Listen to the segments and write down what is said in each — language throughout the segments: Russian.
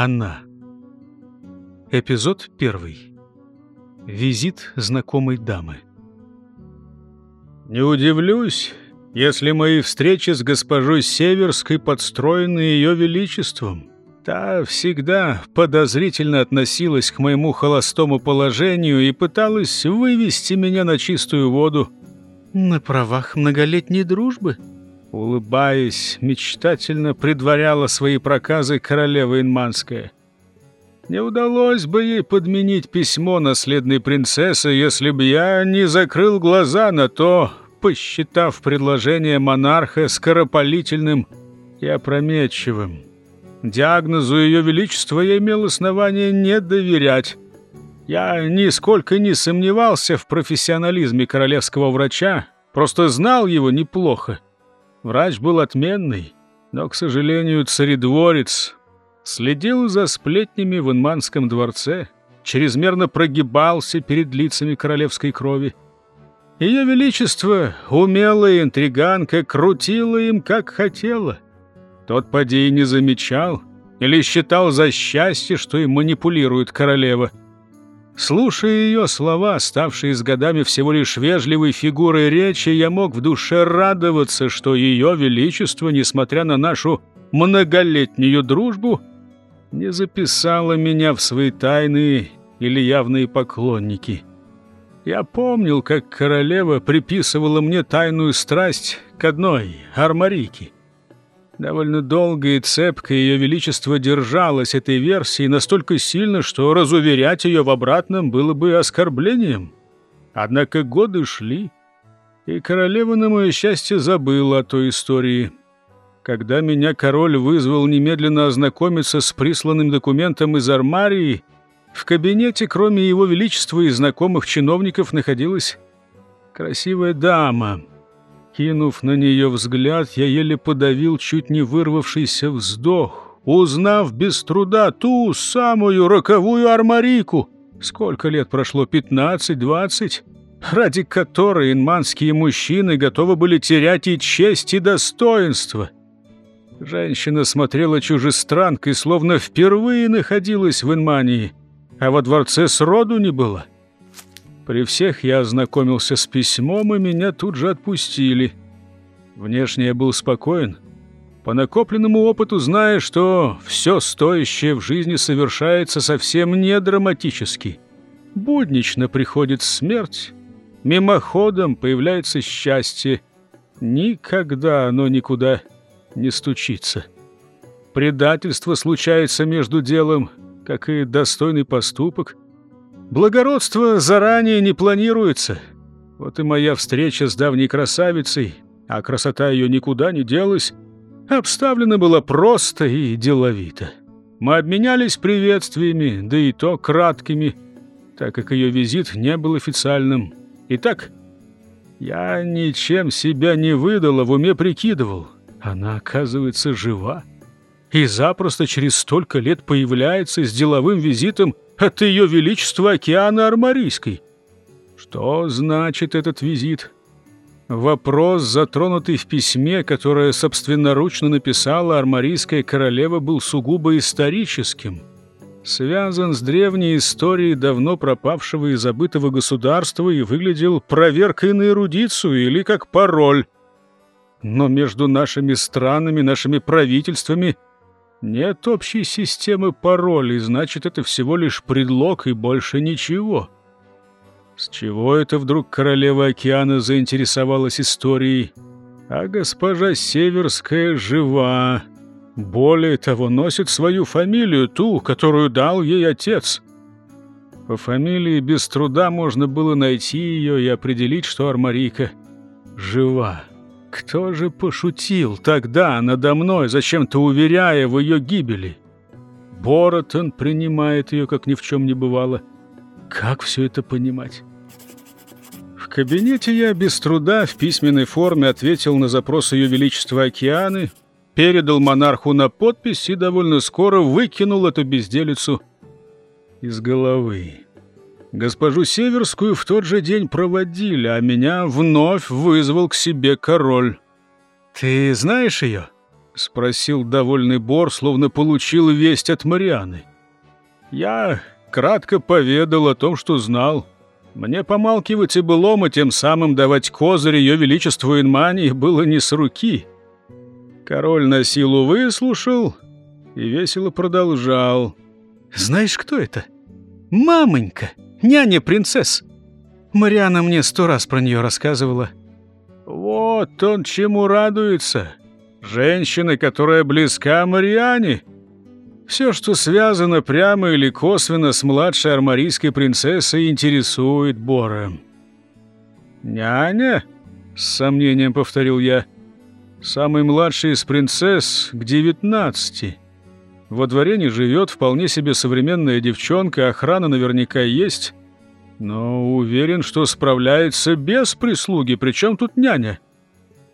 Она. Эпизод первый. Визит знакомой дамы. Не удивлюсь, если мои встречи с госпожой Северской подстроены ее величеством. Та всегда подозрительно относилась к моему холостому положению и пыталась вывести меня на чистую воду. На правах многолетней дружбы? Улыбаясь, мечтательно предваряла свои проказы королева Инманская. Не удалось бы ей подменить письмо наследной принцессы, если бы я не закрыл глаза на то, посчитав предложение монарха скоропалительным и опрометчивым. Диагнозу Ее Величества я имел основание не доверять. Я нисколько не сомневался в профессионализме королевского врача, просто знал его неплохо. Врач был отменный, но, к сожалению, царедворец следил за сплетнями в Инманском дворце, чрезмерно прогибался перед лицами королевской крови. Ее Величество, умелая интриганка, крутила им, как хотела. Тот поди и не замечал или считал за счастье, что им манипулирует королева — Слушая ее слова, ставшие с годами всего лишь вежливой фигурой речи, я мог в душе радоваться, что ее величество, несмотря на нашу многолетнюю дружбу, не записала меня в свои тайные или явные поклонники. Я помнил, как королева приписывала мне тайную страсть к одной армарике — Довольно долго и цепко ее величество держалось этой версии настолько сильно, что разуверять ее в обратном было бы оскорблением. Однако годы шли, и королева, на мое счастье, забыла о той истории. Когда меня король вызвал немедленно ознакомиться с присланным документом из армарии, в кабинете, кроме его величества и знакомых чиновников, находилась красивая дама — Кинув на нее взгляд, я еле подавил чуть не вырвавшийся вздох, узнав без труда ту самую роковую армарику. Сколько лет прошло? Пятнадцать-двадцать? Ради которой инманские мужчины готовы были терять и честь, и достоинство. Женщина смотрела чужестранкой, словно впервые находилась в Инмании, а во дворце сроду не было. — при всех я ознакомился с письмом, и меня тут же отпустили. Внешне я был спокоен, по накопленному опыту зная, что все стоящее в жизни совершается совсем не драматически. Буднично приходит смерть, мимоходом появляется счастье. Никогда оно никуда не стучится. Предательство случается между делом, как и достойный поступок — Благородство заранее не планируется. Вот и моя встреча с давней красавицей, а красота ее никуда не делась, обставлена была просто и деловито. Мы обменялись приветствиями, да и то краткими, так как ее визит не был официальным. Итак, я ничем себя не выдал, а в уме прикидывал. Она, оказывается, жива. И запросто через столько лет появляется с деловым визитом от Ее Величества океана Армарийской. Что значит этот визит? Вопрос, затронутый в письме, которое собственноручно написала армарийская королева, был сугубо историческим. Связан с древней историей давно пропавшего и забытого государства и выглядел проверкой на эрудицию или как пароль. Но между нашими странами, нашими правительствами – нет общей системы паролей, значит, это всего лишь предлог и больше ничего. С чего это вдруг королева океана заинтересовалась историей? А госпожа Северская жива. Более того, носит свою фамилию, ту, которую дал ей отец. По фамилии без труда можно было найти ее и определить, что Армарика жива. Кто же пошутил тогда надо мной, зачем-то уверяя в ее гибели? Боротон принимает ее, как ни в чем не бывало. Как все это понимать? В кабинете я без труда в письменной форме ответил на запрос Ее Величества Океаны, передал монарху на подпись и довольно скоро выкинул эту безделицу из головы. Госпожу Северскую в тот же день проводили, а меня вновь вызвал к себе король. «Ты знаешь ее?» спросил довольный Бор, словно получил весть от Марианы. Я кратко поведал о том, что знал. Мне помалкивать и былом, и тем самым давать козырь ее величеству Инмании было не с руки. Король на силу выслушал и весело продолжал. «Знаешь, кто это? Мамонька, няня принцесс. Мариана мне сто раз про нее рассказывала». «Вот он чему радуется. Женщина, которая близка Мариане». Все, что связано прямо или косвенно с младшей армарийской принцессой, интересует Бора. «Няня?» — с сомнением повторил я. «Самый младший из принцесс к девятнадцати. Во дворе не живет, вполне себе современная девчонка, охрана наверняка есть. Но уверен, что справляется без прислуги, причем тут няня.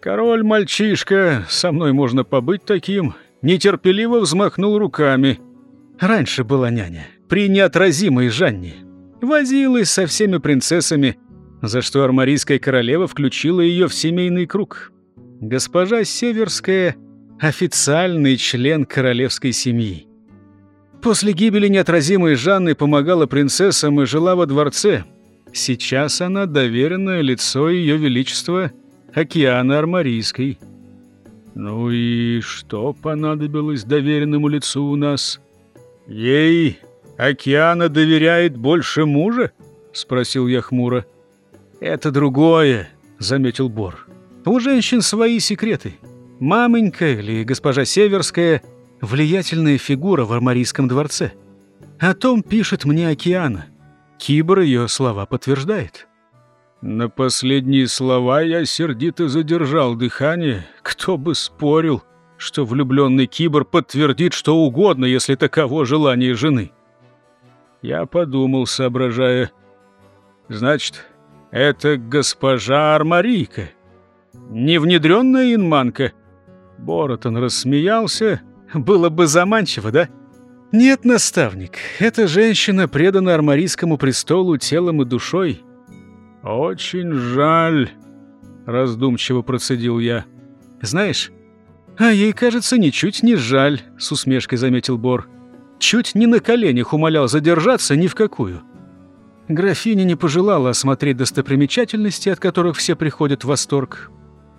Король-мальчишка, со мной можно побыть таким, нетерпеливо взмахнул руками. Раньше была няня, при неотразимой Жанне. Возилась со всеми принцессами, за что армарийская королева включила ее в семейный круг. Госпожа Северская — официальный член королевской семьи. После гибели неотразимой Жанны помогала принцессам и жила во дворце. Сейчас она доверенное лицо Ее Величества Океана Армарийской. «Ну и что понадобилось доверенному лицу у нас? Ей Океана доверяет больше мужа?» — спросил я хмуро. «Это другое», — заметил Бор. «У женщин свои секреты. Мамонька или госпожа Северская — влиятельная фигура в Армарийском дворце. О том пишет мне Океана. Кибр ее слова подтверждает». На последние слова я сердито задержал дыхание. Кто бы спорил, что влюбленный кибор подтвердит что угодно, если таково желание жены. Я подумал, соображая. Значит, это госпожа Армарийка, невнедренная инманка. Боротон рассмеялся. Было бы заманчиво, да? Нет, наставник, эта женщина предана армарийскому престолу телом и душой. «Очень жаль», — раздумчиво процедил я. «Знаешь, а ей, кажется, ничуть не жаль», — с усмешкой заметил Бор. «Чуть не на коленях умолял задержаться ни в какую». Графиня не пожелала осмотреть достопримечательности, от которых все приходят в восторг.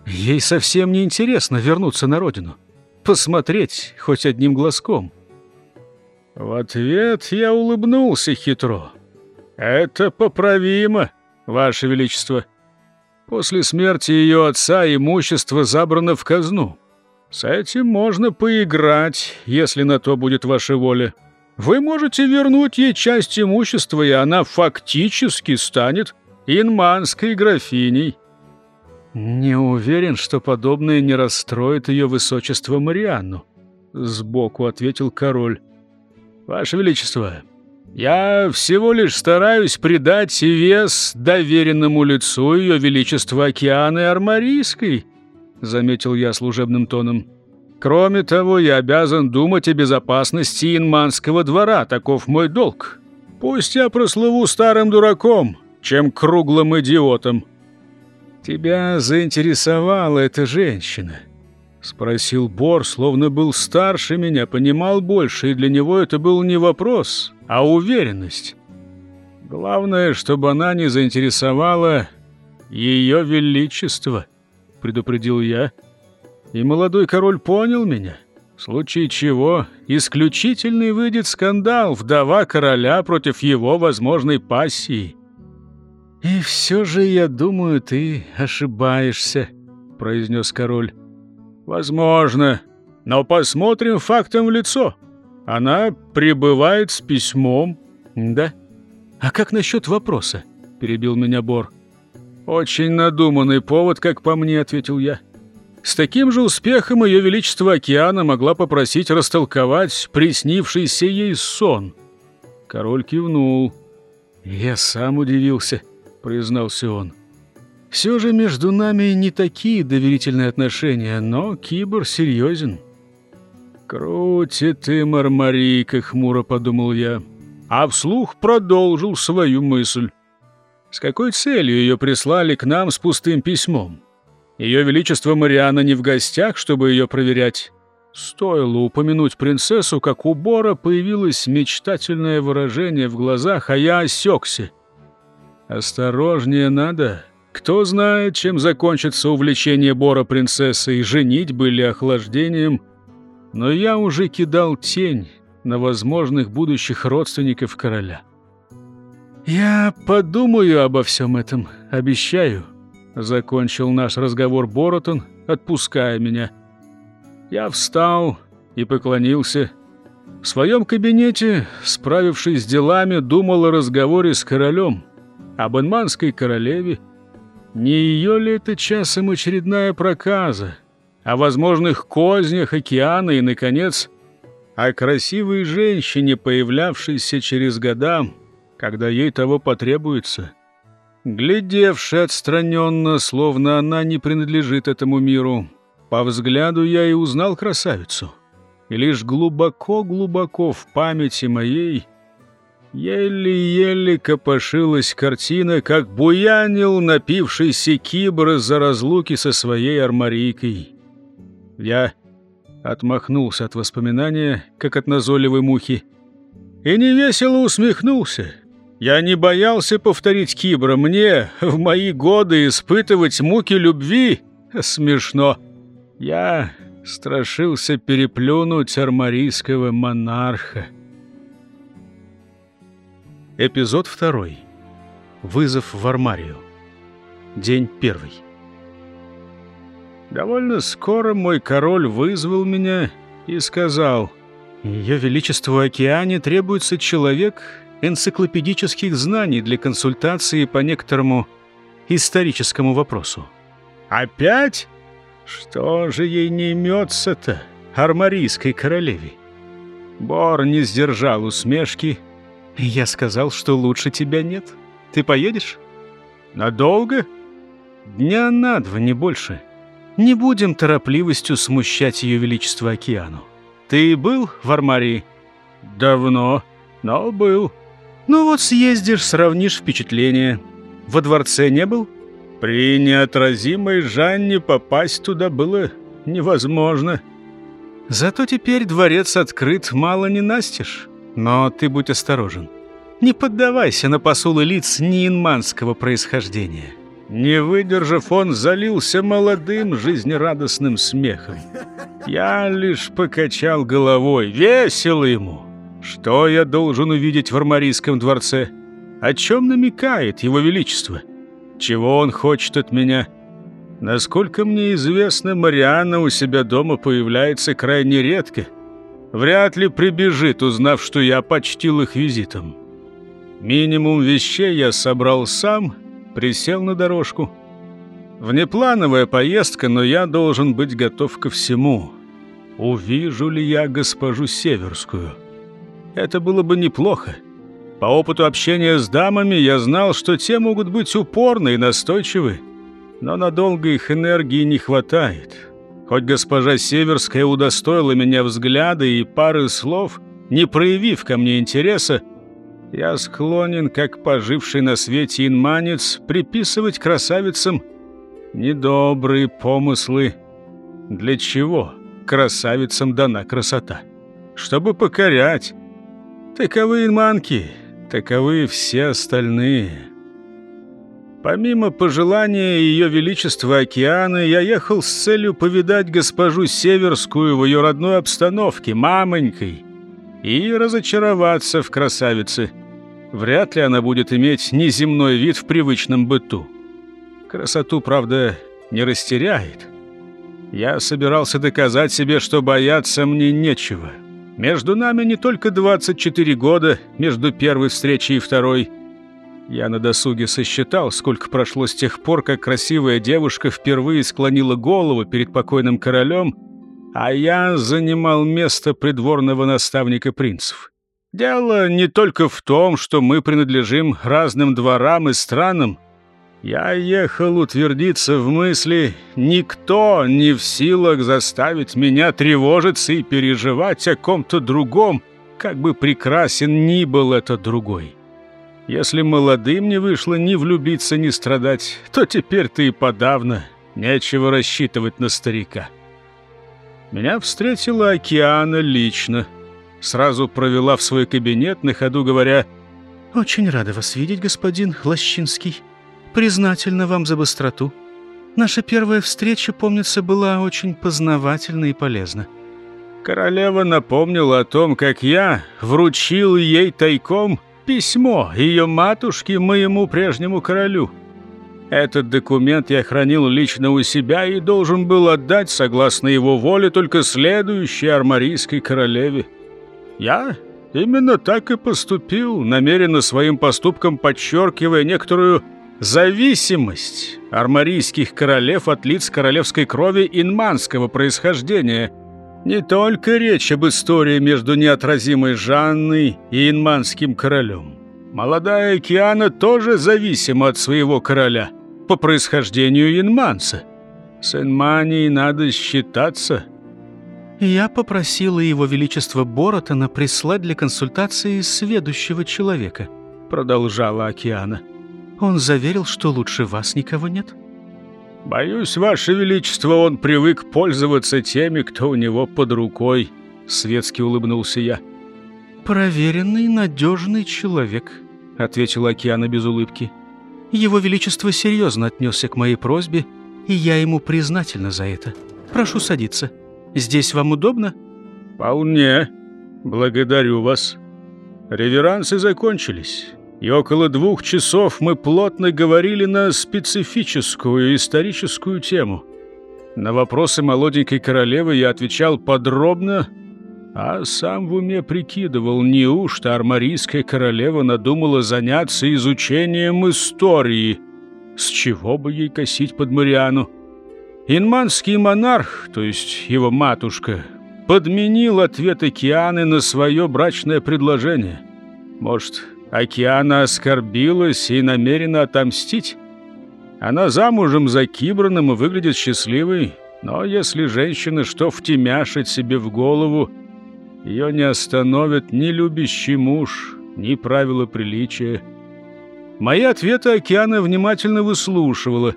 Ей совсем не интересно вернуться на родину. Посмотреть хоть одним глазком. В ответ я улыбнулся хитро. «Это поправимо», Ваше Величество, после смерти ее отца имущество забрано в казну. С этим можно поиграть, если на то будет ваша воля. Вы можете вернуть ей часть имущества, и она фактически станет инманской графиней». «Не уверен, что подобное не расстроит ее высочество Марианну», — сбоку ответил король. «Ваше Величество, я всего лишь стараюсь придать вес доверенному лицу ее величества океаны Армарийской, заметил я служебным тоном. Кроме того, я обязан думать о безопасности инманского двора, таков мой долг. Пусть я прослыву старым дураком, чем круглым идиотом. Тебя заинтересовала эта женщина, спросил Бор, словно был старше меня, понимал больше, и для него это был не вопрос, а уверенность. Главное, чтобы она не заинтересовала ее величество, предупредил я. И молодой король понял меня. В случае чего исключительный выйдет скандал, вдова короля против его возможной пассии. «И все же, я думаю, ты ошибаешься», — произнес король. «Возможно, но посмотрим фактом в лицо. Она прибывает с письмом. Да? А как насчет вопроса? Перебил меня Бор. Очень надуманный повод, как по мне, ответил я. С таким же успехом ее величество океана могла попросить растолковать приснившийся ей сон. Король кивнул. Я сам удивился, признался он. Все же между нами не такие доверительные отношения, но Кибор серьезен. «Крутит ты, Мармарийка», — хмуро подумал я, а вслух продолжил свою мысль. С какой целью ее прислали к нам с пустым письмом? Ее Величество Мариана не в гостях, чтобы ее проверять. Стоило упомянуть принцессу, как у Бора появилось мечтательное выражение в глазах, а я осекся. «Осторожнее надо. Кто знает, чем закончится увлечение Бора принцессой, женитьбой или охлаждением. Но я уже кидал тень на возможных будущих родственников короля». «Я подумаю обо всем этом, обещаю», — закончил наш разговор Боротон, отпуская меня. Я встал и поклонился. В своем кабинете, справившись с делами, думал о разговоре с королем, об инманской королеве. Не ее ли это часом очередная проказа? О возможных кознях океана и, наконец, о красивой женщине, появлявшейся через года, когда ей того потребуется. Глядевший отстраненно, словно она не принадлежит этому миру, по взгляду я и узнал красавицу. И лишь глубоко-глубоко в памяти моей еле-еле копошилась картина, как буянил напившийся кибр за разлуки со своей армарийкой. Я отмахнулся от воспоминания, как от назойливой мухи, и невесело усмехнулся. Я не боялся повторить Кибра. Мне в мои годы испытывать муки любви смешно. Я страшился переплюнуть армарийского монарха. Эпизод второй. Вызов в армарию. День первый. Довольно скоро мой король вызвал меня и сказал, «Ее Величеству Океане требуется человек, энциклопедических знаний для консультации по некоторому историческому вопросу. «Опять? Что же ей не имется-то, армарийской королеве?» Бор не сдержал усмешки. «Я сказал, что лучше тебя нет. Ты поедешь?» «Надолго?» «Дня на два, не больше. Не будем торопливостью смущать ее величество океану. Ты был в Армарии?» «Давно, но был». Ну вот съездишь, сравнишь впечатления. Во дворце не был? При неотразимой Жанне попасть туда было невозможно. Зато теперь дворец открыт, мало не настежь. Но ты будь осторожен. Не поддавайся на посулы лиц неинманского происхождения. Не выдержав, он залился молодым, жизнерадостным смехом. Я лишь покачал головой. Весело ему. Что я должен увидеть в Армарийском дворце? О чем намекает его величество? Чего он хочет от меня? Насколько мне известно, Марианна у себя дома появляется крайне редко. Вряд ли прибежит, узнав, что я почтил их визитом. Минимум вещей я собрал сам, присел на дорожку. Внеплановая поездка, но я должен быть готов ко всему. Увижу ли я госпожу Северскую?» это было бы неплохо. По опыту общения с дамами я знал, что те могут быть упорны и настойчивы, но надолго их энергии не хватает. Хоть госпожа Северская удостоила меня взгляда и пары слов, не проявив ко мне интереса, я склонен, как поживший на свете инманец, приписывать красавицам недобрые помыслы. Для чего красавицам дана красота? Чтобы покорять, Таковы инманки, таковы все остальные. Помимо пожелания Ее Величества Океана, я ехал с целью повидать госпожу Северскую в ее родной обстановке, мамонькой, и разочароваться в красавице. Вряд ли она будет иметь неземной вид в привычном быту. Красоту, правда, не растеряет. Я собирался доказать себе, что бояться мне нечего». Между нами не только 24 года, между первой встречей и второй. Я на досуге сосчитал, сколько прошло с тех пор, как красивая девушка впервые склонила голову перед покойным королем, а я занимал место придворного наставника принцев. Дело не только в том, что мы принадлежим разным дворам и странам, я ехал утвердиться в мысли, никто не в силах заставить меня тревожиться и переживать о ком-то другом, как бы прекрасен ни был этот другой. Если молодым не вышло ни влюбиться, ни страдать, то теперь ты и подавно нечего рассчитывать на старика. Меня встретила Океана лично. Сразу провела в свой кабинет, на ходу говоря, «Очень рада вас видеть, господин Лощинский. Признательна вам за быстроту. Наша первая встреча, помнится, была очень познавательна и полезна». Королева напомнила о том, как я вручил ей тайком письмо ее матушке моему прежнему королю. Этот документ я хранил лично у себя и должен был отдать, согласно его воле, только следующей армарийской королеве. Я именно так и поступил, намеренно своим поступком подчеркивая некоторую зависимость армарийских королев от лиц королевской крови инманского происхождения. Не только речь об истории между неотразимой Жанной и инманским королем. Молодая Киана тоже зависима от своего короля по происхождению инманца. С Инманией надо считаться. Я попросила его величество Боротона прислать для консультации сведущего человека, продолжала Океана. Он заверил, что лучше вас никого нет. Боюсь, ваше величество, он привык пользоваться теми, кто у него под рукой, светски улыбнулся я. Проверенный, надежный человек, — ответила Океана без улыбки. «Его Величество серьезно отнесся к моей просьбе, и я ему признательна за это. Прошу садиться. Здесь вам удобно?» «Вполне. Благодарю вас. Реверансы закончились, и около двух часов мы плотно говорили на специфическую историческую тему. На вопросы молоденькой королевы я отвечал подробно, а сам в уме прикидывал, неужто армарийская королева надумала заняться изучением истории. С чего бы ей косить под Мариану? Инманский монарх, то есть его матушка, подменил ответ Океаны на свое брачное предложение. Может, Океана оскорбилась и намерена отомстить? Она замужем за Кибраном и выглядит счастливой, но если женщина что втемяшит себе в голову, ее не остановят ни любящий муж, ни правила приличия. Мои ответы Океана внимательно выслушивала.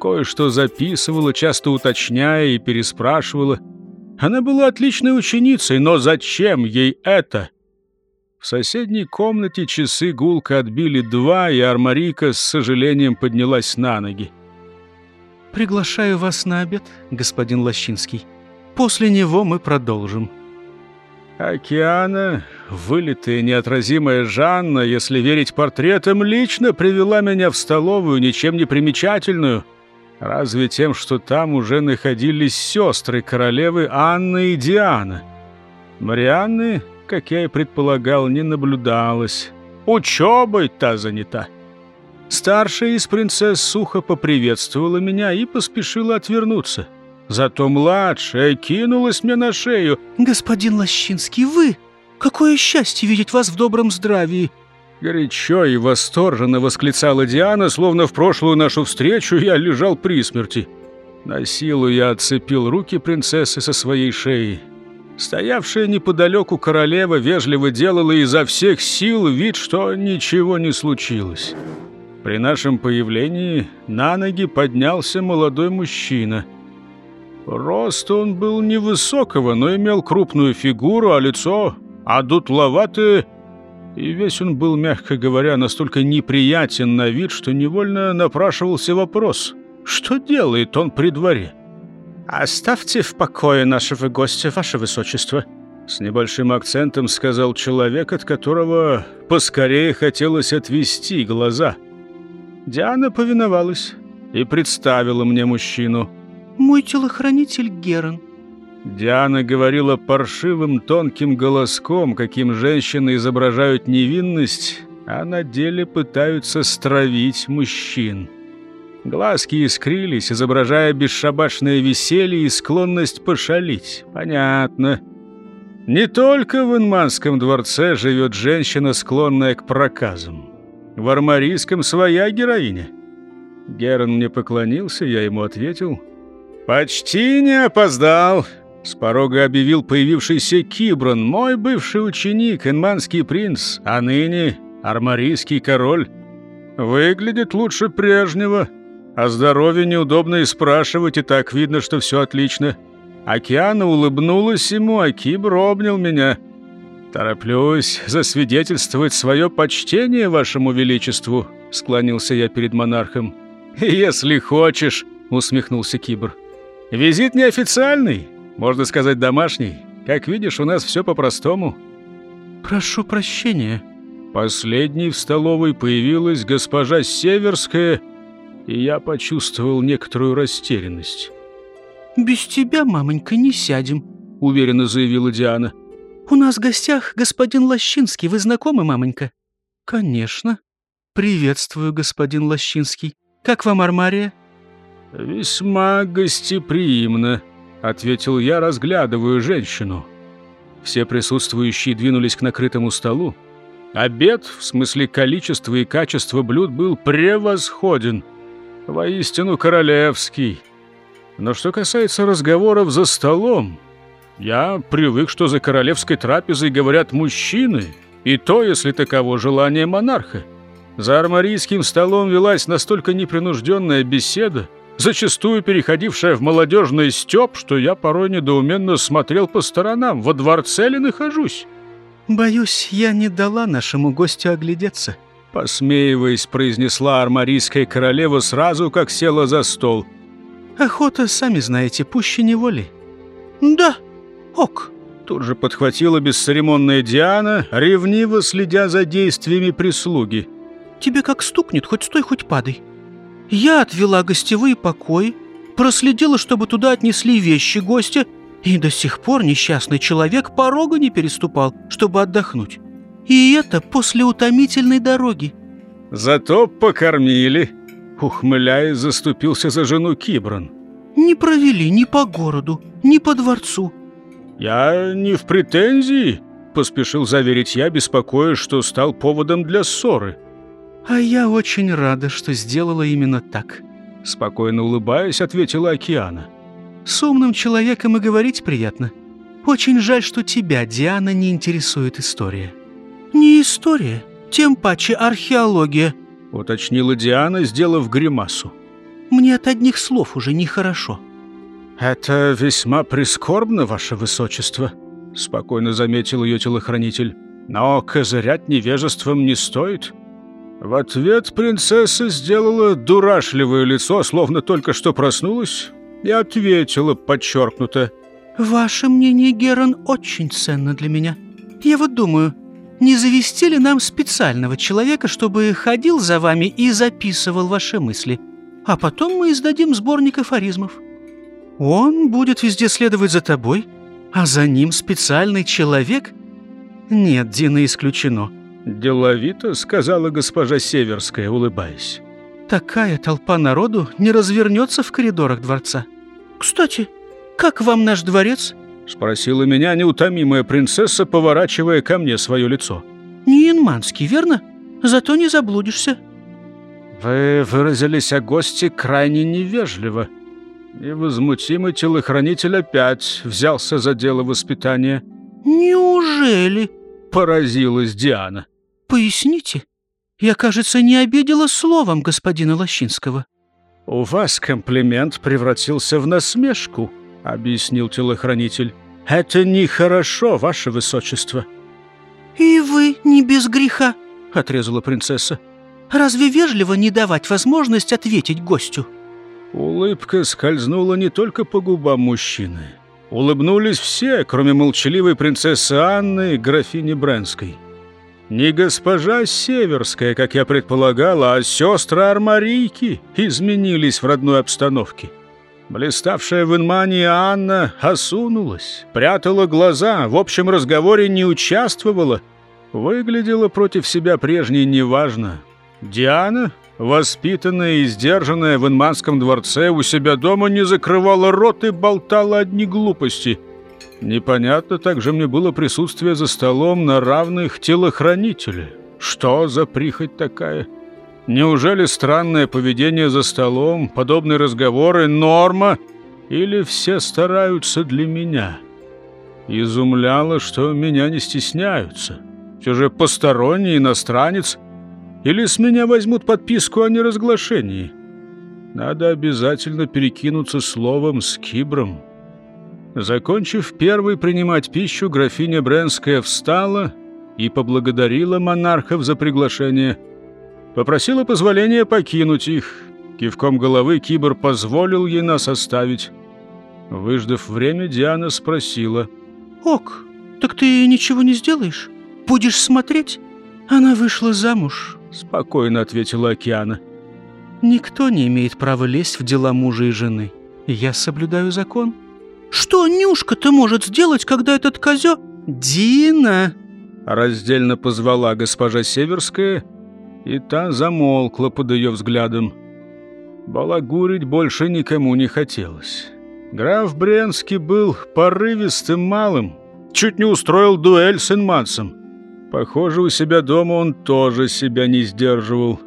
Кое-что записывала, часто уточняя и переспрашивала. Она была отличной ученицей, но зачем ей это? В соседней комнате часы гулко отбили два, и Армарика с сожалением поднялась на ноги. «Приглашаю вас на обед, господин Лощинский. После него мы продолжим». Океана, вылитая неотразимая Жанна, если верить портретам, лично привела меня в столовую, ничем не примечательную. Разве тем, что там уже находились сестры королевы Анна и Диана. Марианны, как я и предполагал, не наблюдалось. Учебой та занята. Старшая из принцесс сухо поприветствовала меня и поспешила отвернуться. Зато младшая кинулась мне на шею. «Господин Лощинский, вы! Какое счастье видеть вас в добром здравии!» Горячо и восторженно восклицала Диана, словно в прошлую нашу встречу я лежал при смерти. На силу я отцепил руки принцессы со своей шеи. Стоявшая неподалеку королева вежливо делала изо всех сил вид, что ничего не случилось. При нашем появлении на ноги поднялся молодой мужчина — Рост он был невысокого, но имел крупную фигуру, а лицо одутловатое, и весь он был, мягко говоря, настолько неприятен на вид, что невольно напрашивался вопрос, что делает он при дворе. «Оставьте в покое нашего гостя, ваше высочество», — с небольшим акцентом сказал человек, от которого поскорее хотелось отвести глаза. Диана повиновалась и представила мне мужчину — мой телохранитель Герон». Диана говорила паршивым тонким голоском, каким женщины изображают невинность, а на деле пытаются стравить мужчин. Глазки искрились, изображая бесшабашное веселье и склонность пошалить. Понятно. Не только в Инманском дворце живет женщина, склонная к проказам. В Армарийском своя героиня. Герон мне поклонился, я ему ответил — «Почти не опоздал», — с порога объявил появившийся Кибран, мой бывший ученик, инманский принц, а ныне армарийский король. Выглядит лучше прежнего. О здоровье неудобно и спрашивать, и так видно, что все отлично. Океана улыбнулась ему, а Кибр обнял меня. «Тороплюсь засвидетельствовать свое почтение вашему величеству», — склонился я перед монархом. «Если хочешь», — усмехнулся Кибр. «Визит неофициальный, можно сказать, домашний. Как видишь, у нас все по-простому». «Прошу прощения». Последней в столовой появилась госпожа Северская, и я почувствовал некоторую растерянность. «Без тебя, мамонька, не сядем», — уверенно заявила Диана. «У нас в гостях господин Лощинский. Вы знакомы, мамонька?» «Конечно. Приветствую, господин Лощинский. Как вам Армария?» «Весьма гостеприимно», — ответил я, разглядывая женщину. Все присутствующие двинулись к накрытому столу. Обед, в смысле количества и качества блюд, был превосходен. Воистину королевский. Но что касается разговоров за столом, я привык, что за королевской трапезой говорят мужчины, и то, если таково желание монарха. За армарийским столом велась настолько непринужденная беседа, зачастую переходившая в молодежный стёб, что я порой недоуменно смотрел по сторонам, во дворце ли нахожусь. «Боюсь, я не дала нашему гостю оглядеться», — посмеиваясь, произнесла армарийская королева сразу, как села за стол. «Охота, сами знаете, пуще неволи». «Да, ок», — тут же подхватила бесцеремонная Диана, ревниво следя за действиями прислуги. «Тебе как стукнет, хоть стой, хоть падай». Я отвела гостевые покои, проследила, чтобы туда отнесли вещи гостя, и до сих пор несчастный человек порога не переступал, чтобы отдохнуть. И это после утомительной дороги. Зато покормили. Ухмыляясь, заступился за жену Кибран. Не провели ни по городу, ни по дворцу. Я не в претензии, поспешил заверить я, беспокоясь, что стал поводом для ссоры. «А я очень рада, что сделала именно так», — спокойно улыбаясь, ответила Океана. «С умным человеком и говорить приятно. Очень жаль, что тебя, Диана, не интересует история». «Не история, тем паче археология», — уточнила Диана, сделав гримасу. «Мне от одних слов уже нехорошо». «Это весьма прискорбно, ваше высочество», — спокойно заметил ее телохранитель. «Но козырять невежеством не стоит». В ответ принцесса сделала дурашливое лицо, словно только что проснулась, и ответила подчеркнуто. «Ваше мнение, Герон, очень ценно для меня. Я вот думаю, не завести ли нам специального человека, чтобы ходил за вами и записывал ваши мысли, а потом мы издадим сборник афоризмов. Он будет везде следовать за тобой, а за ним специальный человек? Нет, Дина исключено». Деловито сказала госпожа Северская, улыбаясь. Такая толпа народу не развернется в коридорах дворца. Кстати, как вам наш дворец? Спросила меня неутомимая принцесса, поворачивая ко мне свое лицо. Не инманский, верно? Зато не заблудишься. Вы выразились о гости крайне невежливо. Невозмутимый телохранитель опять взялся за дело воспитания. Неужели? Поразилась Диана. «Поясните? Я, кажется, не обидела словом господина Лощинского». «У вас комплимент превратился в насмешку», — объяснил телохранитель. «Это нехорошо, ваше высочество». «И вы не без греха», — отрезала принцесса. «Разве вежливо не давать возможность ответить гостю?» Улыбка скользнула не только по губам мужчины. Улыбнулись все, кроме молчаливой принцессы Анны и графини Брэнской. Не госпожа Северская, как я предполагала, а сестры Армарийки изменились в родной обстановке. Блиставшая в Инмании Анна осунулась, прятала глаза, в общем разговоре не участвовала, выглядела против себя прежней неважно. Диана, воспитанная и сдержанная в Инманском дворце, у себя дома не закрывала рот и болтала одни глупости – Непонятно также мне было присутствие за столом на равных телохранителя. Что за прихоть такая? Неужели странное поведение за столом, подобные разговоры — норма? Или все стараются для меня? Изумляло, что меня не стесняются. Все же посторонний иностранец. Или с меня возьмут подписку о неразглашении? Надо обязательно перекинуться словом с Кибром. Закончив первый принимать пищу, графиня Бренская встала и поблагодарила монархов за приглашение. Попросила позволения покинуть их. Кивком головы Кибор позволил ей нас оставить. Выждав время, Диана спросила. «Ок, так ты ничего не сделаешь? Будешь смотреть? Она вышла замуж», — спокойно ответила Океана. «Никто не имеет права лезть в дела мужа и жены. Я соблюдаю закон». «Что Нюшка-то может сделать, когда этот козё...» «Дина!» — раздельно позвала госпожа Северская, и та замолкла под ее взглядом. Балагурить больше никому не хотелось. Граф Бренский был порывистым малым, чуть не устроил дуэль с инмансом. Похоже, у себя дома он тоже себя не сдерживал.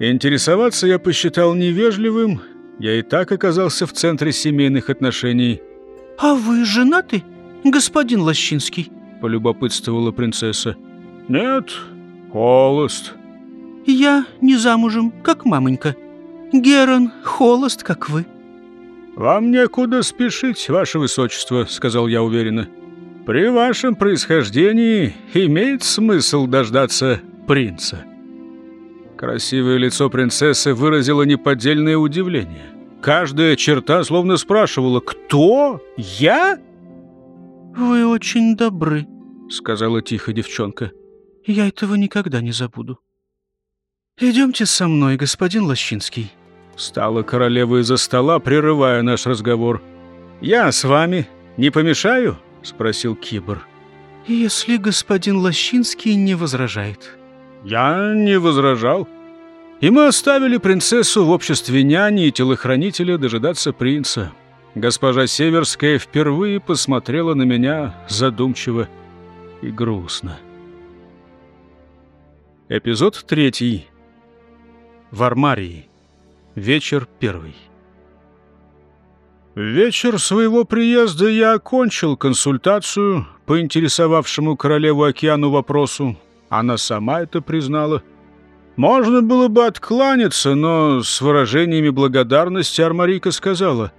Интересоваться я посчитал невежливым, я и так оказался в центре семейных отношений. «А вы женаты, господин Лощинский?» — полюбопытствовала принцесса. «Нет, холост». «Я не замужем, как мамонька. Герон холост, как вы». «Вам некуда спешить, ваше высочество», — сказал я уверенно. «При вашем происхождении имеет смысл дождаться принца». Красивое лицо принцессы выразило неподдельное удивление. Каждая черта словно спрашивала «Кто? Я?» «Вы очень добры», — сказала тихо девчонка. «Я этого никогда не забуду». «Идемте со мной, господин Лощинский». Встала королева из-за стола, прерывая наш разговор. «Я с вами. Не помешаю?» — спросил Кибр. «Если господин Лощинский не возражает». «Я не возражал». И мы оставили принцессу в обществе няни и телохранителя дожидаться принца. Госпожа Северская впервые посмотрела на меня задумчиво и грустно. Эпизод третий. В Армарии. Вечер первый. Вечер своего приезда я окончил консультацию по интересовавшему королеву океану вопросу. Она сама это признала. Можно было бы откланяться, но с выражениями благодарности Армарика сказала.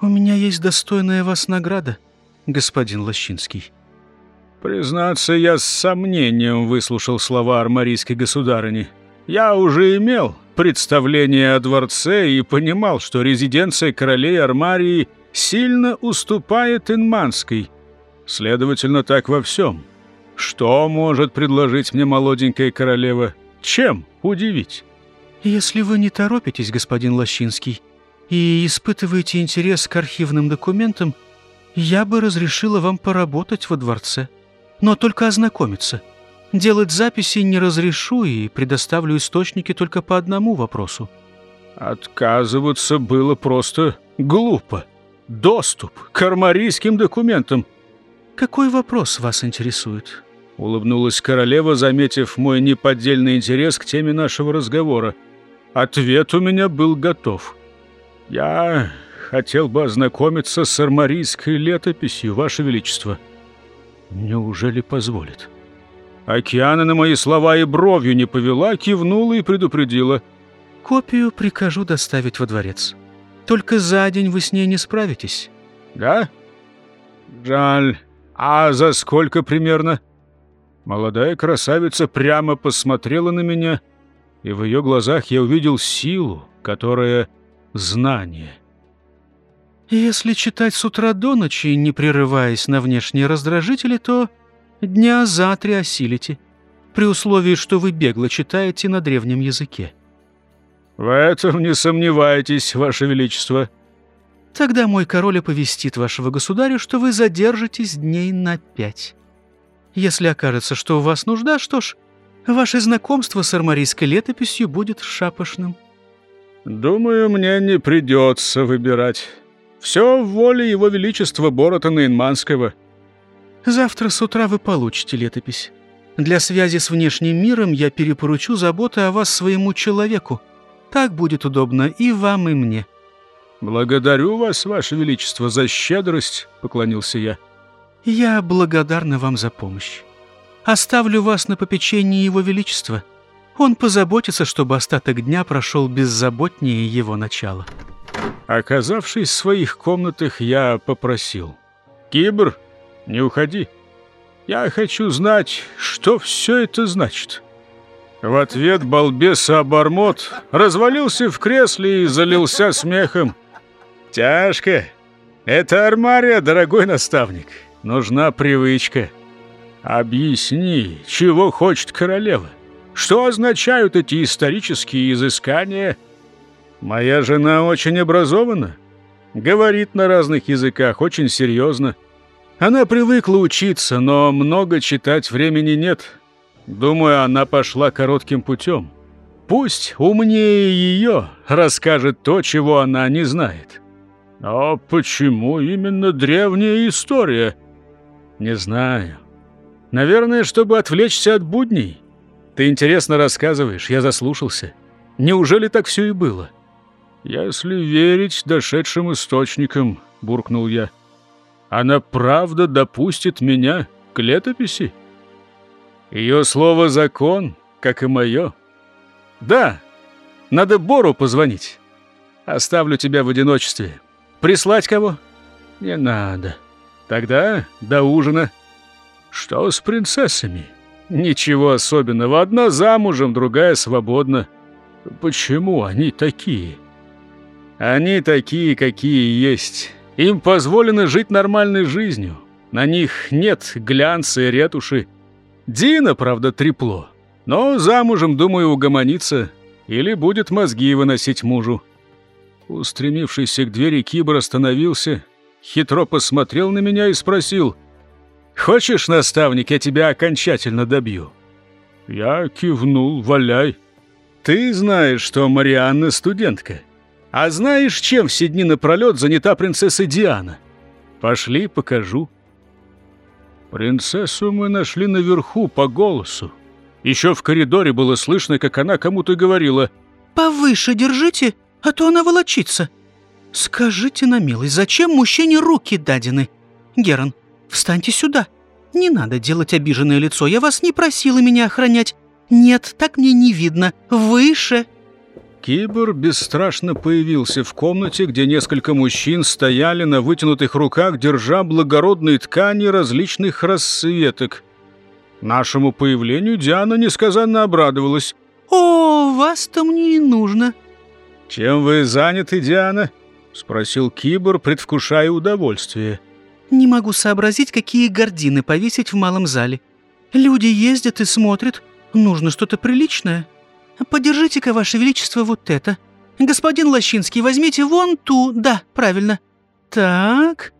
«У меня есть достойная вас награда, господин Лощинский». Признаться, я с сомнением выслушал слова армарийской государыни. Я уже имел представление о дворце и понимал, что резиденция королей Армарии сильно уступает Инманской. Следовательно, так во всем. Что может предложить мне молоденькая королева? Чем удивить? Если вы не торопитесь, господин Лощинский, и испытываете интерес к архивным документам, я бы разрешила вам поработать во дворце, но только ознакомиться – Делать записи не разрешу и предоставлю источники только по одному вопросу. Отказываться было просто глупо. Доступ к армарийским документам. Какой вопрос вас интересует? Улыбнулась королева, заметив мой неподдельный интерес к теме нашего разговора. Ответ у меня был готов. Я хотел бы ознакомиться с армарийской летописью, Ваше Величество. Неужели позволит? — Океана на мои слова и бровью не повела, кивнула и предупредила. «Копию прикажу доставить во дворец. Только за день вы с ней не справитесь». «Да? Жаль. А за сколько примерно?» Молодая красавица прямо посмотрела на меня, и в ее глазах я увидел силу, которая — знание. «Если читать с утра до ночи, не прерываясь на внешние раздражители, то Дня за три осилите, при условии, что вы бегло читаете на древнем языке. В этом не сомневайтесь, Ваше Величество. Тогда мой король оповестит вашего государя, что вы задержитесь дней на пять. Если окажется, что у вас нужда, что ж, ваше знакомство с армарийской летописью будет шапошным. Думаю, мне не придется выбирать. Все в воле его величества Боротана Инманского — Завтра с утра вы получите летопись. Для связи с внешним миром я перепоручу заботы о вас своему человеку. Так будет удобно и вам, и мне». «Благодарю вас, ваше величество, за щедрость», — поклонился я. «Я благодарна вам за помощь. Оставлю вас на попечении его величества. Он позаботится, чтобы остаток дня прошел беззаботнее его начала». Оказавшись в своих комнатах, я попросил. «Кибр, не уходи. Я хочу знать, что все это значит». В ответ балбеса обормот развалился в кресле и залился смехом. «Тяжко. Это армария, дорогой наставник. Нужна привычка. Объясни, чего хочет королева? Что означают эти исторические изыскания?» «Моя жена очень образована. Говорит на разных языках, очень серьезно. Она привыкла учиться, но много читать времени нет». Думаю, она пошла коротким путем. Пусть умнее ее расскажет то, чего она не знает. А почему именно древняя история? Не знаю. Наверное, чтобы отвлечься от будней. Ты интересно рассказываешь, я заслушался. Неужели так все и было? Если верить дошедшим источникам, буркнул я, она правда допустит меня к летописи? Ее слово закон, как и мое. Да, надо Бору позвонить. Оставлю тебя в одиночестве. Прислать кого? Не надо. Тогда до ужина. Что с принцессами? Ничего особенного. Одна замужем, другая свободна. Почему они такие? Они такие, какие есть. Им позволено жить нормальной жизнью. На них нет глянца и ретуши. Дина, правда, трепло. Но замужем, думаю, угомонится или будет мозги выносить мужу. Устремившийся к двери Кибр остановился, хитро посмотрел на меня и спросил, «Хочешь, наставник, я тебя окончательно добью?» Я кивнул, валяй. «Ты знаешь, что Марианна студентка. А знаешь, чем все дни напролет занята принцесса Диана? Пошли, покажу». Принцессу мы нашли наверху по голосу. Еще в коридоре было слышно, как она кому-то говорила «Повыше держите, а то она волочится». «Скажите на милость, зачем мужчине руки дадены? Герон, встаньте сюда. Не надо делать обиженное лицо, я вас не просила меня охранять. Нет, так мне не видно. Выше!» Кибер бесстрашно появился в комнате, где несколько мужчин стояли на вытянутых руках, держа благородные ткани различных расцветок. Нашему появлению Диана несказанно обрадовалась. «О, вас-то мне и нужно». «Чем вы заняты, Диана?» — спросил Кибер, предвкушая удовольствие. «Не могу сообразить, какие гардины повесить в малом зале. Люди ездят и смотрят. Нужно что-то приличное». Подержите-ка, Ваше Величество, вот это. Господин Лощинский, возьмите вон ту. Да, правильно. Так...»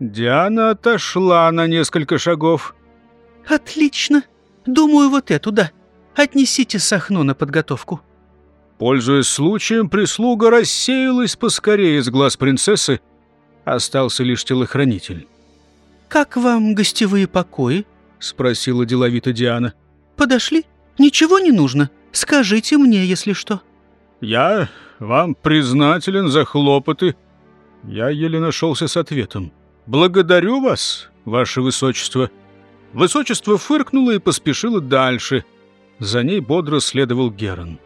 Диана отошла на несколько шагов. «Отлично. Думаю, вот эту, да. Отнесите Сахно на подготовку». Пользуясь случаем, прислуга рассеялась поскорее из глаз принцессы. Остался лишь телохранитель. «Как вам гостевые покои?» — спросила деловито Диана. «Подошли? Ничего не нужно?» Скажите мне, если что». «Я вам признателен за хлопоты». Я еле нашелся с ответом. «Благодарю вас, ваше высочество». Высочество фыркнуло и поспешило дальше. За ней бодро следовал Герон.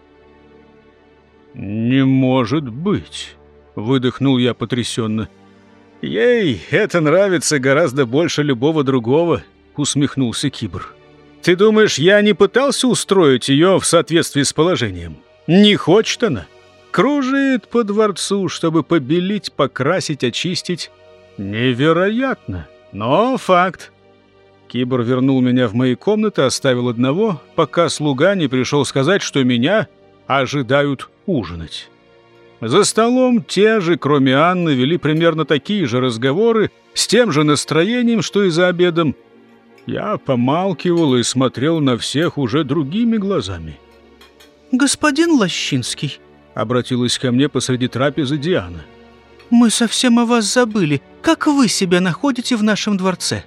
«Не может быть!» — выдохнул я потрясенно. «Ей это нравится гораздо больше любого другого», — усмехнулся Кибр. Ты думаешь, я не пытался устроить ее в соответствии с положением? Не хочет она. Кружит по дворцу, чтобы побелить, покрасить, очистить. Невероятно, но факт. Кибор вернул меня в мои комнаты, оставил одного, пока слуга не пришел сказать, что меня ожидают ужинать. За столом те же, кроме Анны, вели примерно такие же разговоры, с тем же настроением, что и за обедом, я помалкивал и смотрел на всех уже другими глазами. «Господин Лощинский», — обратилась ко мне посреди трапезы Диана. «Мы совсем о вас забыли. Как вы себя находите в нашем дворце?»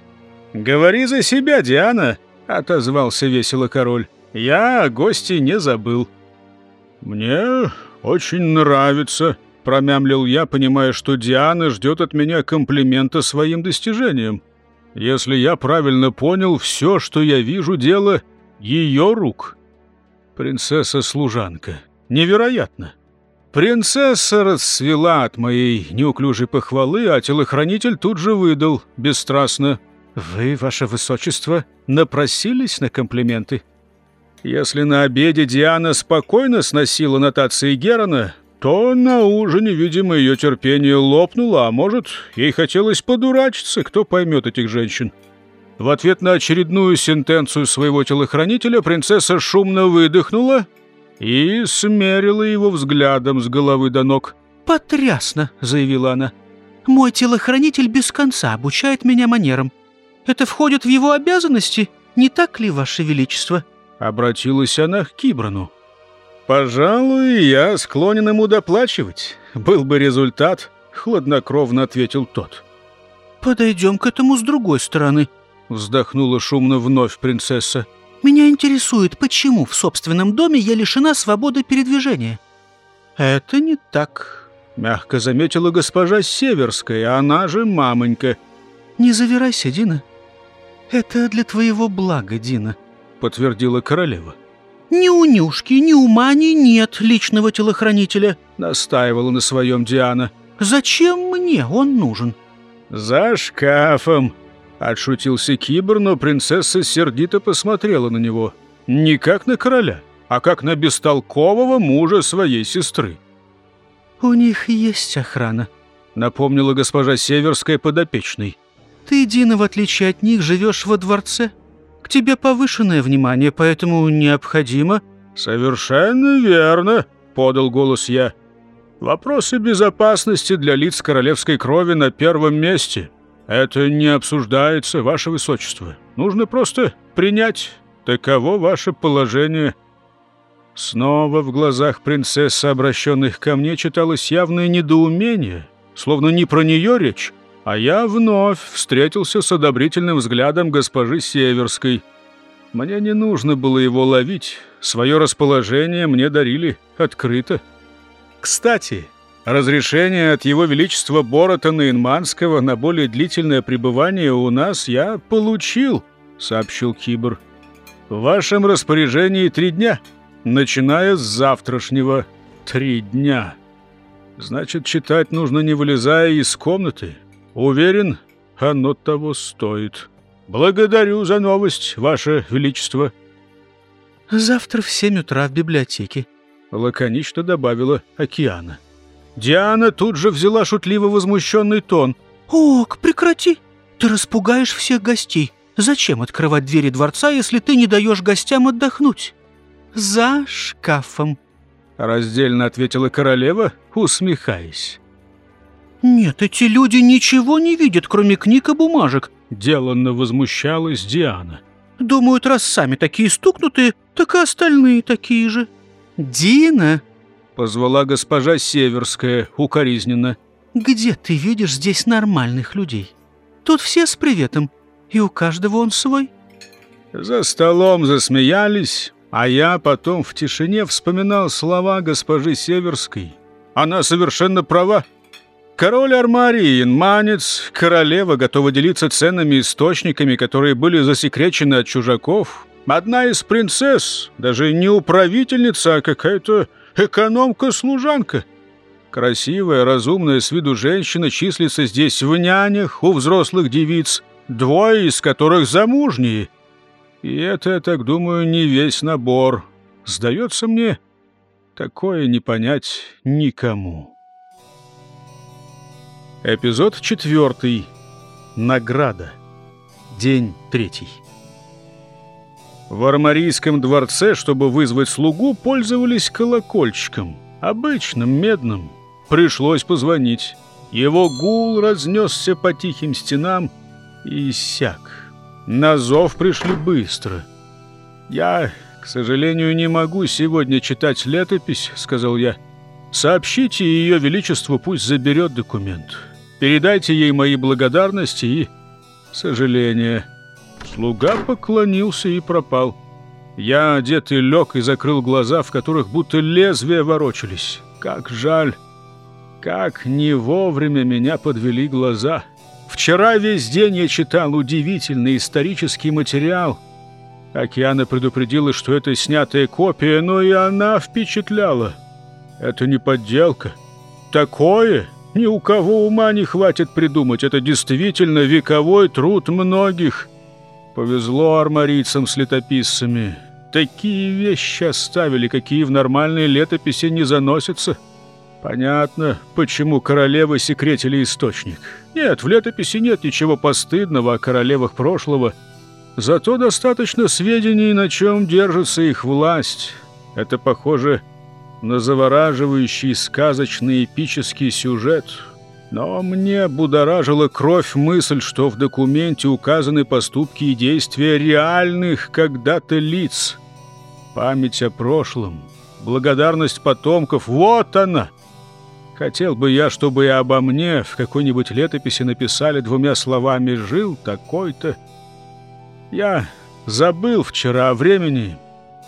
«Говори за себя, Диана», — отозвался весело король. «Я о гости не забыл». «Мне очень нравится», — промямлил я, понимая, что Диана ждет от меня комплимента своим достижением. Если я правильно понял, все, что я вижу, дело ее рук. Принцесса-служанка. Невероятно. Принцесса расцвела от моей неуклюжей похвалы, а телохранитель тут же выдал, бесстрастно. «Вы, ваше высочество, напросились на комплименты?» Если на обеде Диана спокойно сносила нотации Герона, то на ужине, видимо, ее терпение лопнуло, а может, ей хотелось подурачиться, кто поймет этих женщин. В ответ на очередную сентенцию своего телохранителя принцесса шумно выдохнула и смерила его взглядом с головы до ног. «Потрясно!» — заявила она. «Мой телохранитель без конца обучает меня манерам. Это входит в его обязанности, не так ли, Ваше Величество?» Обратилась она к Кибрану. «Пожалуй, я склонен ему доплачивать. Был бы результат», — хладнокровно ответил тот. «Подойдем к этому с другой стороны», — вздохнула шумно вновь принцесса. Меня интересует, почему в собственном доме я лишена свободы передвижения». «Это не так», — мягко заметила госпожа Северская, она же мамонька. «Не завирайся, Дина. Это для твоего блага, Дина», — подтвердила королева. «Ни у Нюшки, ни у Мани нет личного телохранителя», — настаивала на своем Диана. «Зачем мне он нужен?» «За шкафом», Отшутился Кибр, но принцесса сердито посмотрела на него. Не как на короля, а как на бестолкового мужа своей сестры. «У них есть охрана», — напомнила госпожа Северская подопечной. «Ты, Дина, в отличие от них, живешь во дворце. К тебе повышенное внимание, поэтому необходимо...» «Совершенно верно», — подал голос я. «Вопросы безопасности для лиц королевской крови на первом месте». «Это не обсуждается, ваше высочество. Нужно просто принять. Таково ваше положение». Снова в глазах принцессы, обращенных ко мне, читалось явное недоумение, словно не про нее речь, а я вновь встретился с одобрительным взглядом госпожи Северской. Мне не нужно было его ловить, свое расположение мне дарили открыто. Кстати, Разрешение от Его Величества Боротона Инманского на более длительное пребывание у нас я получил, сообщил Кибр. В вашем распоряжении три дня, начиная с завтрашнего. Три дня. Значит, читать нужно не вылезая из комнаты. Уверен, оно того стоит. Благодарю за новость, Ваше Величество. Завтра в семь утра в библиотеке, лаконично добавила Океана. Диана тут же взяла шутливо возмущенный тон. «Ок, прекрати! Ты распугаешь всех гостей. Зачем открывать двери дворца, если ты не даешь гостям отдохнуть?» «За шкафом», — раздельно ответила королева, усмехаясь. «Нет, эти люди ничего не видят, кроме книг и бумажек», — деланно возмущалась Диана. «Думают, раз сами такие стукнутые, так и остальные такие же». «Дина», — позвала госпожа Северская укоризненно. «Где ты видишь здесь нормальных людей? Тут все с приветом, и у каждого он свой». За столом засмеялись, а я потом в тишине вспоминал слова госпожи Северской. Она совершенно права. Король Армарии, инманец, королева готова делиться ценными источниками, которые были засекречены от чужаков. Одна из принцесс, даже не управительница, а какая-то экономка-служанка. Красивая, разумная с виду женщина числится здесь в нянях у взрослых девиц, двое из которых замужние. И это, я так думаю, не весь набор. Сдается мне, такое не понять никому. Эпизод четвертый. Награда. День третий. В армарийском дворце, чтобы вызвать слугу, пользовались колокольчиком, обычным, медным. Пришлось позвонить. Его гул разнесся по тихим стенам и иссяк. На зов пришли быстро. «Я, к сожалению, не могу сегодня читать летопись», — сказал я. «Сообщите ее величеству, пусть заберет документ. Передайте ей мои благодарности и сожаления». Слуга поклонился и пропал. Я, одетый, лег и закрыл глаза, в которых будто лезвия ворочались. Как жаль! Как не вовремя меня подвели глаза! Вчера весь день я читал удивительный исторический материал. Океана предупредила, что это снятая копия, но и она впечатляла. Это не подделка. Такое ни у кого ума не хватит придумать. Это действительно вековой труд многих. Повезло армарийцам с летописцами. Такие вещи оставили, какие в нормальные летописи не заносятся. Понятно, почему королевы секретили источник. Нет, в летописи нет ничего постыдного о королевах прошлого. Зато достаточно сведений, на чем держится их власть. Это похоже на завораживающий сказочный эпический сюжет. Но мне будоражила кровь мысль, что в документе указаны поступки и действия реальных когда-то лиц. Память о прошлом, благодарность потомков — вот она! Хотел бы я, чтобы и обо мне в какой-нибудь летописи написали двумя словами «жил такой-то». Я забыл вчера о времени,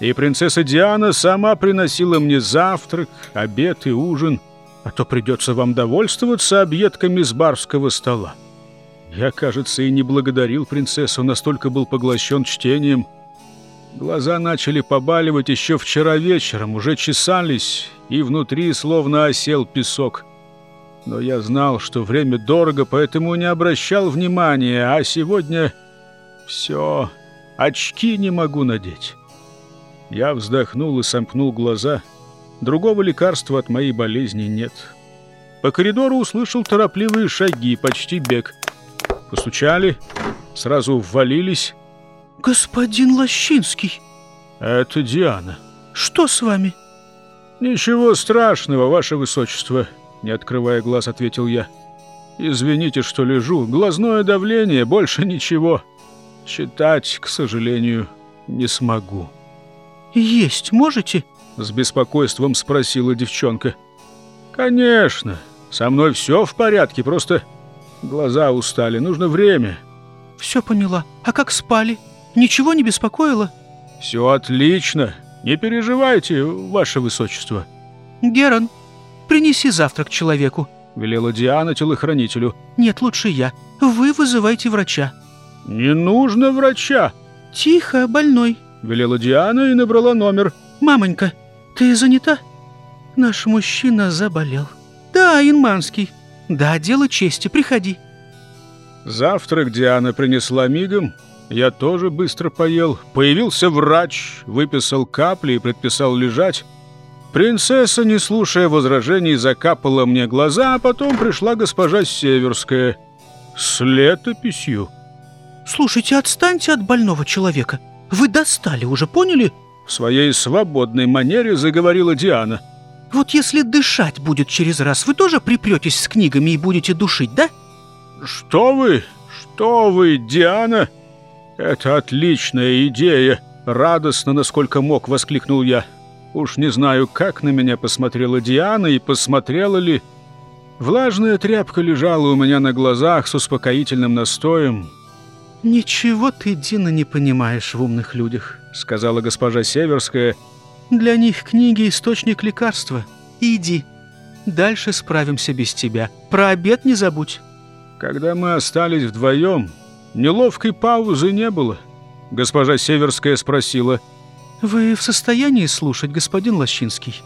и принцесса Диана сама приносила мне завтрак, обед и ужин, а то придется вам довольствоваться объедками с барского стола. Я, кажется, и не благодарил принцессу, настолько был поглощен чтением. Глаза начали побаливать еще вчера вечером, уже чесались, и внутри словно осел песок. Но я знал, что время дорого, поэтому не обращал внимания, а сегодня все, очки не могу надеть». Я вздохнул и сомкнул глаза. Другого лекарства от моей болезни нет. По коридору услышал торопливые шаги, почти бег. Постучали, сразу ввалились. «Господин Лощинский!» «Это Диана». «Что с вами?» «Ничего страшного, ваше высочество», — не открывая глаз, ответил я. «Извините, что лежу. Глазное давление, больше ничего. Читать, к сожалению, не смогу». «Есть можете?» — с беспокойством спросила девчонка. «Конечно. Со мной все в порядке, просто глаза устали. Нужно время». «Все поняла. А как спали? Ничего не беспокоило?» «Все отлично. Не переживайте, ваше высочество». «Герон, принеси завтрак человеку», — велела Диана телохранителю. «Нет, лучше я. Вы вызывайте врача». «Не нужно врача». «Тихо, больной», Велела Диана и набрала номер. «Мамонька, ты занята?» «Наш мужчина заболел». «Да, Инманский. Да, дело чести, приходи». Завтрак Диана принесла мигом. Я тоже быстро поел. Появился врач, выписал капли и предписал лежать. Принцесса, не слушая возражений, закапала мне глаза, а потом пришла госпожа Северская с летописью. «Слушайте, отстаньте от больного человека. Вы достали, уже поняли?» В своей свободной манере заговорила Диана. «Вот если дышать будет через раз, вы тоже припретесь с книгами и будете душить, да?» «Что вы? Что вы, Диана? Это отличная идея!» Радостно, насколько мог, воскликнул я. Уж не знаю, как на меня посмотрела Диана и посмотрела ли... Влажная тряпка лежала у меня на глазах с успокоительным настоем. «Ничего ты, Дина, не понимаешь в умных людях», — сказала госпожа Северская. «Для них книги — источник лекарства. Иди. Дальше справимся без тебя. Про обед не забудь». Когда мы остались вдвоем, неловкой паузы не было. Госпожа Северская спросила. «Вы в состоянии слушать, господин Лощинский?»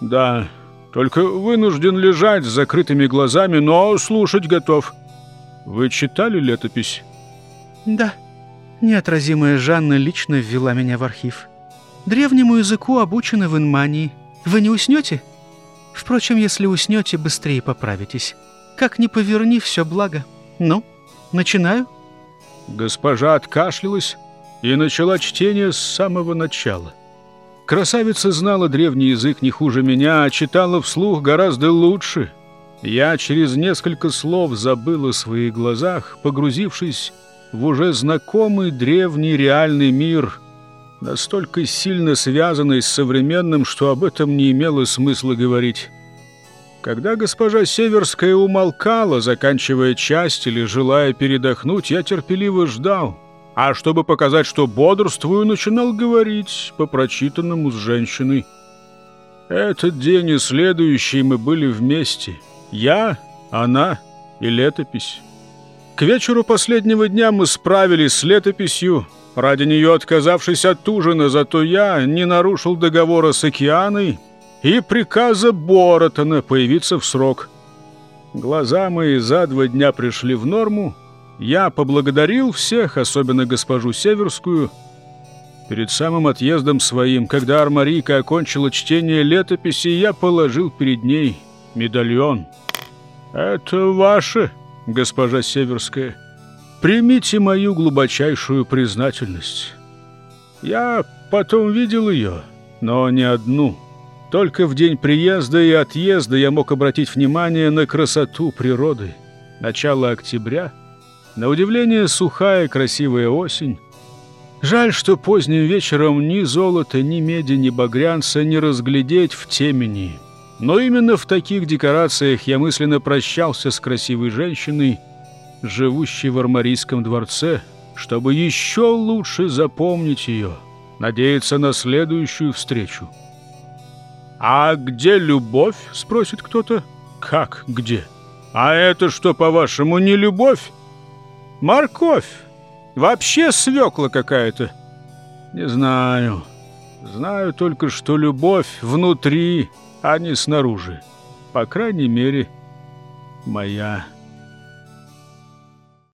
«Да, только вынужден лежать с закрытыми глазами, но слушать готов. Вы читали летопись?» Да, неотразимая Жанна лично ввела меня в архив. Древнему языку обучены в Инмании. Вы не уснете? Впрочем, если уснете, быстрее поправитесь. Как ни поверни, все благо. Ну, начинаю?» Госпожа откашлялась и начала чтение с самого начала. Красавица знала древний язык не хуже меня, а читала вслух гораздо лучше. Я через несколько слов забыл о своих глазах, погрузившись в уже знакомый древний реальный мир, настолько сильно связанный с современным, что об этом не имело смысла говорить. Когда госпожа Северская умолкала, заканчивая часть или желая передохнуть, я терпеливо ждал. А чтобы показать, что бодрствую, начинал говорить по прочитанному с женщиной. Этот день и следующий мы были вместе. Я, она и летопись. К вечеру последнего дня мы справились с летописью, ради нее отказавшись от ужина, зато я не нарушил договора с океаной и приказа Боротона появиться в срок. Глаза мои за два дня пришли в норму. Я поблагодарил всех, особенно госпожу Северскую. Перед самым отъездом своим, когда Армарийка окончила чтение летописи, я положил перед ней медальон. «Это ваше, госпожа Северская. Примите мою глубочайшую признательность. Я потом видел ее, но не одну». Только в день приезда и отъезда я мог обратить внимание на красоту природы. Начало октября, на удивление сухая красивая осень. Жаль, что поздним вечером ни золота, ни меди, ни багрянца не разглядеть в темени. Но именно в таких декорациях я мысленно прощался с красивой женщиной, живущей в Армарийском дворце, чтобы еще лучше запомнить ее, надеяться на следующую встречу. «А где любовь?» — спросит кто-то. «Как где? А это что, по-вашему, не любовь?» «Морковь! Вообще свекла какая-то!» «Не знаю. Знаю только, что любовь внутри, а не снаружи. По крайней мере, моя